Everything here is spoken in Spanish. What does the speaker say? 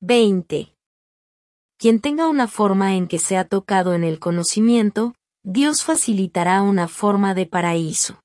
20. Quien tenga una forma en que sea tocado en el conocimiento, Dios facilitará una forma de paraíso.